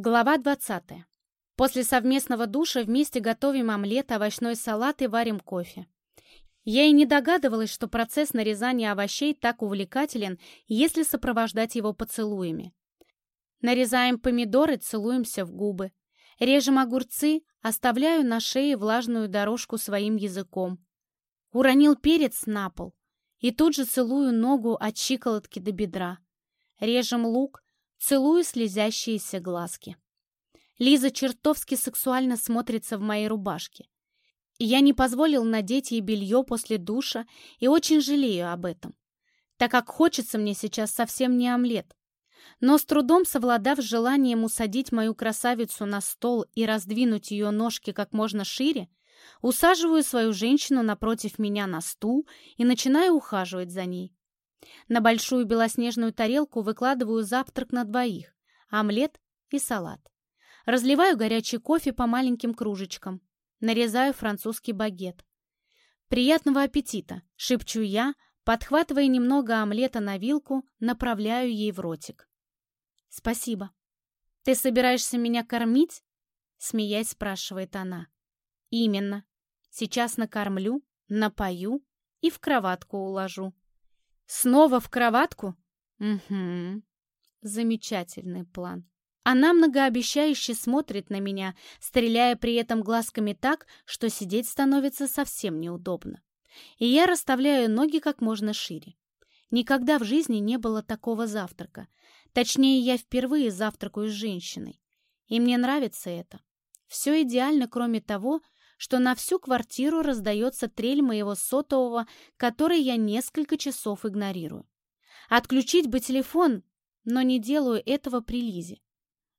Глава 20. После совместного душа вместе готовим омлет, овощной салат и варим кофе. Я и не догадывалась, что процесс нарезания овощей так увлекателен, если сопровождать его поцелуями. Нарезаем помидоры, целуемся в губы. Режем огурцы, оставляю на шее влажную дорожку своим языком. Уронил перец на пол и тут же целую ногу от щиколотки до бедра. Режем лук, целую слезящиеся глазки. Лиза чертовски сексуально смотрится в моей рубашке. Я не позволил надеть ей белье после душа и очень жалею об этом, так как хочется мне сейчас совсем не омлет. Но с трудом совладав с желанием усадить мою красавицу на стол и раздвинуть ее ножки как можно шире, усаживаю свою женщину напротив меня на стул и начинаю ухаживать за ней. На большую белоснежную тарелку выкладываю завтрак на двоих, омлет и салат. Разливаю горячий кофе по маленьким кружечкам. Нарезаю французский багет. «Приятного аппетита!» — шепчу я, подхватывая немного омлета на вилку, направляю ей в ротик. «Спасибо. Ты собираешься меня кормить?» — смеясь спрашивает она. «Именно. Сейчас накормлю, напою и в кроватку уложу». Снова в кроватку? Угу. Замечательный план. Она многообещающе смотрит на меня, стреляя при этом глазками так, что сидеть становится совсем неудобно. И я расставляю ноги как можно шире. Никогда в жизни не было такого завтрака. Точнее, я впервые завтракаю с женщиной. И мне нравится это. Все идеально, кроме того, что на всю квартиру раздается трель моего сотового, который я несколько часов игнорирую. Отключить бы телефон, но не делаю этого при Лизе.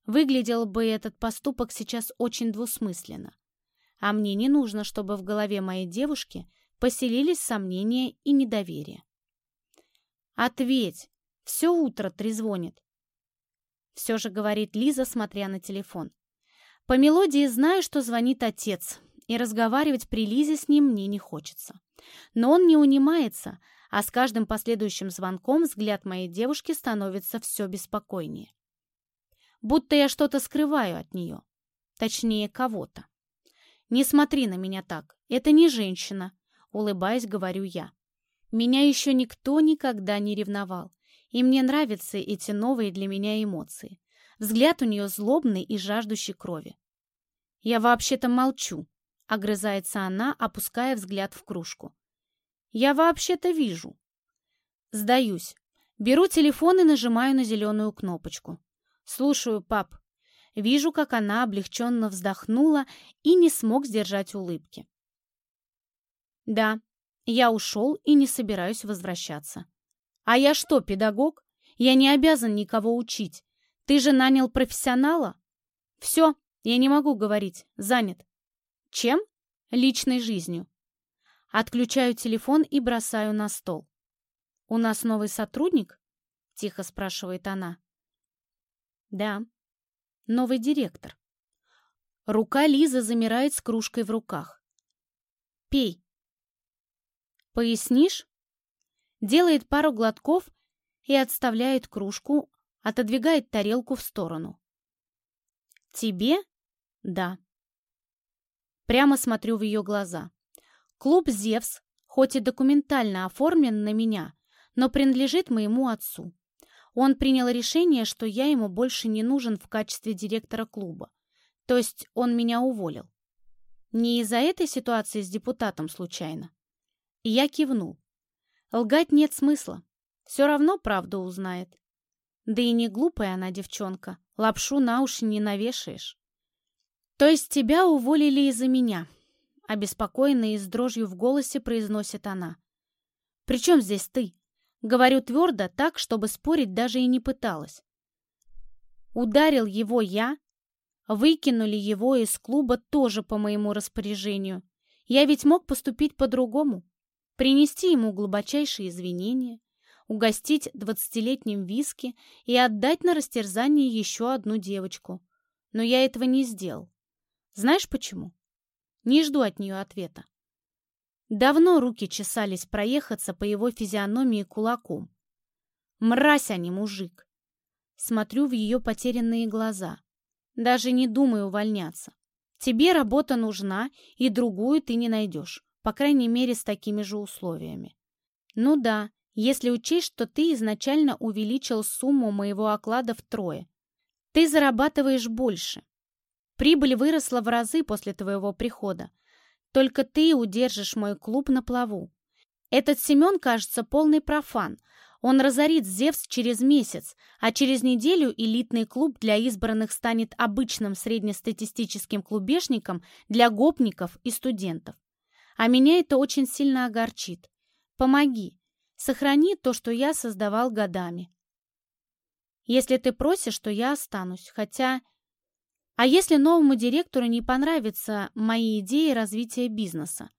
Выглядел бы этот поступок сейчас очень двусмысленно. А мне не нужно, чтобы в голове моей девушки поселились сомнения и недоверие. «Ответь! Все утро трезвонит!» Все же говорит Лиза, смотря на телефон. По мелодии знаю, что звонит отец, и разговаривать при Лизе с ним мне не хочется. Но он не унимается, а с каждым последующим звонком взгляд моей девушки становится все беспокойнее. Будто я что-то скрываю от нее. Точнее, кого-то. «Не смотри на меня так, это не женщина», — улыбаясь, говорю я. Меня еще никто никогда не ревновал, и мне нравятся эти новые для меня эмоции. Взгляд у нее злобный и жаждущий крови. Я вообще-то молчу, Огрызается она, опуская взгляд в кружку. «Я вообще-то вижу». Сдаюсь. Беру телефон и нажимаю на зеленую кнопочку. «Слушаю, пап». Вижу, как она облегченно вздохнула и не смог сдержать улыбки. «Да, я ушел и не собираюсь возвращаться». «А я что, педагог? Я не обязан никого учить. Ты же нанял профессионала?» «Все, я не могу говорить, занят. Чем? Личной жизнью. Отключаю телефон и бросаю на стол. «У нас новый сотрудник?» — тихо спрашивает она. «Да, новый директор». Рука Лизы замирает с кружкой в руках. «Пей». «Пояснишь?» Делает пару глотков и отставляет кружку, отодвигает тарелку в сторону. «Тебе?» «Да». Прямо смотрю в ее глаза. Клуб «Зевс», хоть и документально оформлен на меня, но принадлежит моему отцу. Он принял решение, что я ему больше не нужен в качестве директора клуба. То есть он меня уволил. Не из-за этой ситуации с депутатом случайно. И я кивнул. Лгать нет смысла. Все равно правду узнает. Да и не глупая она девчонка. Лапшу на уши не навешаешь. «То есть тебя уволили из-за меня?» Обеспокоенная и с дрожью в голосе произносит она. «При чем здесь ты?» Говорю твердо, так, чтобы спорить даже и не пыталась. Ударил его я, выкинули его из клуба тоже по моему распоряжению. Я ведь мог поступить по-другому. Принести ему глубочайшие извинения, угостить двадцатилетним виски и отдать на растерзание еще одну девочку. Но я этого не сделал. Знаешь почему? Не жду от нее ответа. Давно руки чесались проехаться по его физиономии кулаком. Мразь, а не мужик. Смотрю в ее потерянные глаза. Даже не думай увольняться. Тебе работа нужна, и другую ты не найдешь, по крайней мере, с такими же условиями. Ну да, если учесть, что ты изначально увеличил сумму моего оклада втрое. Ты зарабатываешь больше. Прибыль выросла в разы после твоего прихода. Только ты удержишь мой клуб на плаву. Этот Семен, кажется, полный профан. Он разорит Зевс через месяц, а через неделю элитный клуб для избранных станет обычным среднестатистическим клубешником для гопников и студентов. А меня это очень сильно огорчит. Помоги. Сохрани то, что я создавал годами. Если ты просишь, то я останусь, хотя... А если новому директору не понравятся мои идеи развития бизнеса?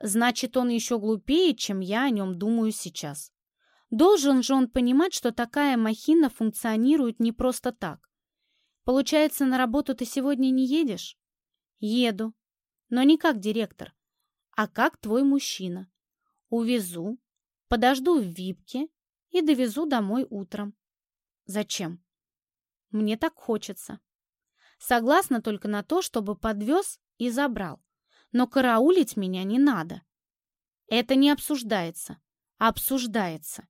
Значит, он еще глупее, чем я о нем думаю сейчас. Должен же он понимать, что такая махина функционирует не просто так. Получается, на работу ты сегодня не едешь? Еду. Но не как директор, а как твой мужчина. Увезу, подожду в Випке и довезу домой утром. Зачем? Мне так хочется. Согласна только на то, чтобы подвез и забрал но караулить меня не надо. Это не обсуждается, обсуждается.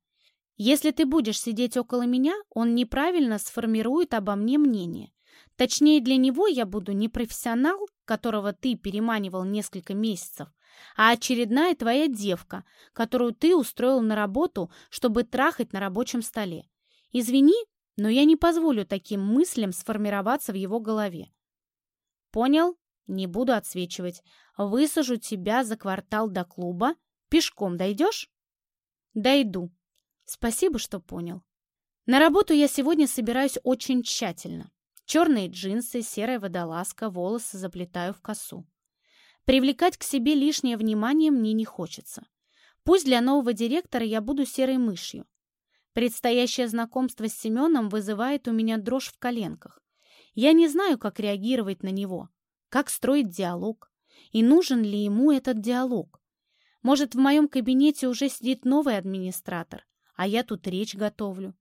Если ты будешь сидеть около меня, он неправильно сформирует обо мне мнение. Точнее, для него я буду не профессионал, которого ты переманивал несколько месяцев, а очередная твоя девка, которую ты устроил на работу, чтобы трахать на рабочем столе. Извини, но я не позволю таким мыслям сформироваться в его голове. Понял? Не буду отсвечивать. Высажу тебя за квартал до клуба. Пешком дойдешь? Дойду. Спасибо, что понял. На работу я сегодня собираюсь очень тщательно. Черные джинсы, серая водолазка, волосы заплетаю в косу. Привлекать к себе лишнее внимание мне не хочется. Пусть для нового директора я буду серой мышью. Предстоящее знакомство с Семеном вызывает у меня дрожь в коленках. Я не знаю, как реагировать на него как строить диалог и нужен ли ему этот диалог. Может, в моем кабинете уже сидит новый администратор, а я тут речь готовлю.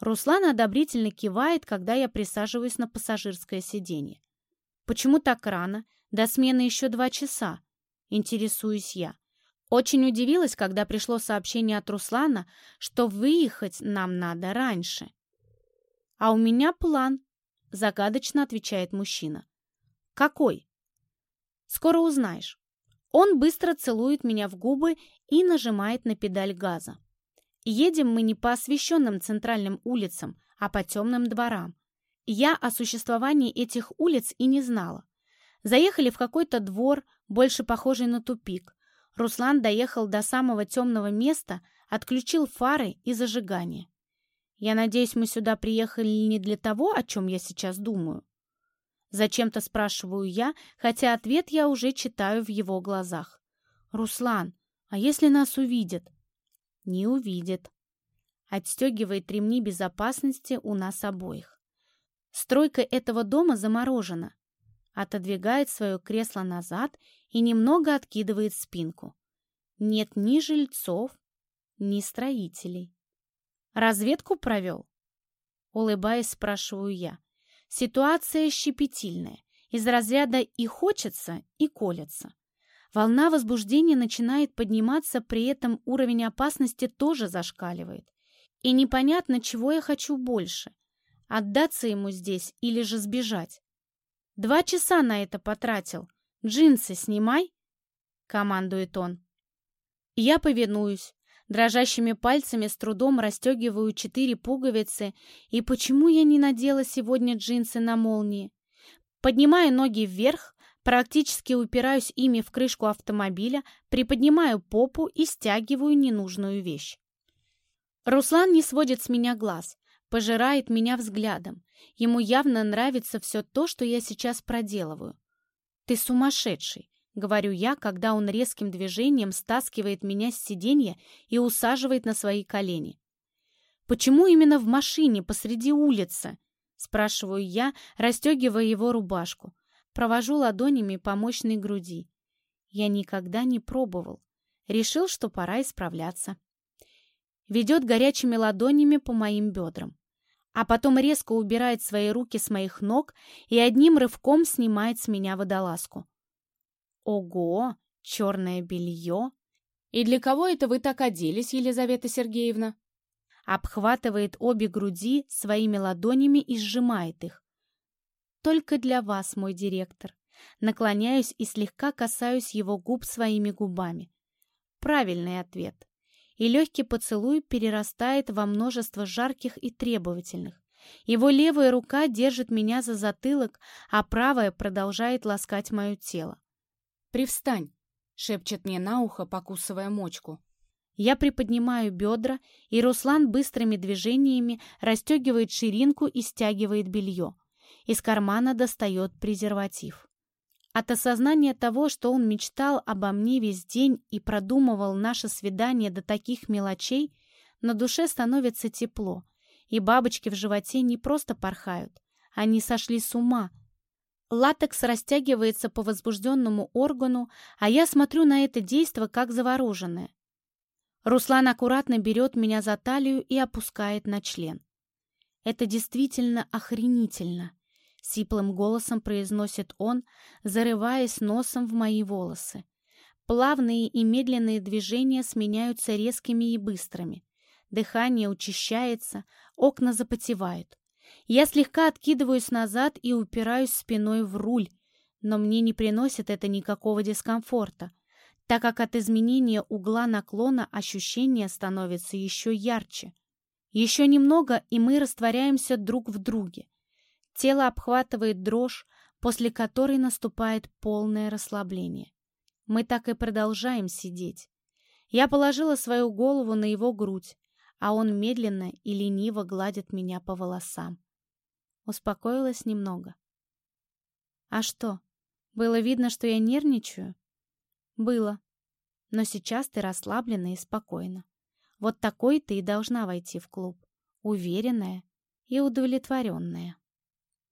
Руслан одобрительно кивает, когда я присаживаюсь на пассажирское сиденье. «Почему так рано? До смены еще два часа?» Интересуюсь я. Очень удивилась, когда пришло сообщение от Руслана, что выехать нам надо раньше. «А у меня план», — загадочно отвечает мужчина. «Какой?» «Скоро узнаешь». Он быстро целует меня в губы и нажимает на педаль газа. Едем мы не по освещенным центральным улицам, а по темным дворам. Я о существовании этих улиц и не знала. Заехали в какой-то двор, больше похожий на тупик. Руслан доехал до самого темного места, отключил фары и зажигание. Я надеюсь, мы сюда приехали не для того, о чем я сейчас думаю. Зачем-то спрашиваю я, хотя ответ я уже читаю в его глазах. «Руслан, а если нас увидят?» «Не увидят». Отстегивает ремни безопасности у нас обоих. Стройка этого дома заморожена. Отодвигает свое кресло назад и немного откидывает спинку. Нет ни жильцов, ни строителей. «Разведку провел?» Улыбаясь, спрашиваю я. Ситуация щепетильная, из разряда и хочется, и колется. Волна возбуждения начинает подниматься, при этом уровень опасности тоже зашкаливает. И непонятно, чего я хочу больше – отдаться ему здесь или же сбежать. Два часа на это потратил. Джинсы снимай, командует он. Я повинуюсь, Дрожащими пальцами с трудом расстегиваю четыре пуговицы, и почему я не надела сегодня джинсы на молнии? Поднимаю ноги вверх, практически упираюсь ими в крышку автомобиля, приподнимаю попу и стягиваю ненужную вещь. Руслан не сводит с меня глаз, пожирает меня взглядом. Ему явно нравится все то, что я сейчас проделываю. «Ты сумасшедший!» говорю я, когда он резким движением стаскивает меня с сиденья и усаживает на свои колени. «Почему именно в машине посреди улицы?» — спрашиваю я, расстегивая его рубашку. Провожу ладонями по мощной груди. Я никогда не пробовал. Решил, что пора исправляться. Ведет горячими ладонями по моим бедрам. А потом резко убирает свои руки с моих ног и одним рывком снимает с меня водолазку. Ого, черное белье! И для кого это вы так оделись, Елизавета Сергеевна? Обхватывает обе груди своими ладонями и сжимает их. Только для вас, мой директор. Наклоняюсь и слегка касаюсь его губ своими губами. Правильный ответ. И легкий поцелуй перерастает во множество жарких и требовательных. Его левая рука держит меня за затылок, а правая продолжает ласкать мое тело. «Привстань!» — шепчет мне на ухо, покусывая мочку. Я приподнимаю бедра, и Руслан быстрыми движениями расстегивает ширинку и стягивает белье. Из кармана достает презерватив. От осознания того, что он мечтал обо мне весь день и продумывал наше свидание до таких мелочей, на душе становится тепло, и бабочки в животе не просто порхают, они сошли с ума. Латекс растягивается по возбужденному органу, а я смотрю на это действо как завороженное. Руслан аккуратно берет меня за талию и опускает на член. Это действительно охренительно. Сиплым голосом произносит он, зарываясь носом в мои волосы. Плавные и медленные движения сменяются резкими и быстрыми. Дыхание учащается, окна запотевают. Я слегка откидываюсь назад и упираюсь спиной в руль, но мне не приносит это никакого дискомфорта, так как от изменения угла наклона ощущение становится еще ярче. Еще немного, и мы растворяемся друг в друге. Тело обхватывает дрожь, после которой наступает полное расслабление. Мы так и продолжаем сидеть. Я положила свою голову на его грудь, а он медленно и лениво гладит меня по волосам. Успокоилась немного. «А что, было видно, что я нервничаю?» «Было. Но сейчас ты расслаблена и спокойна. Вот такой ты и должна войти в клуб. Уверенная и удовлетворенная».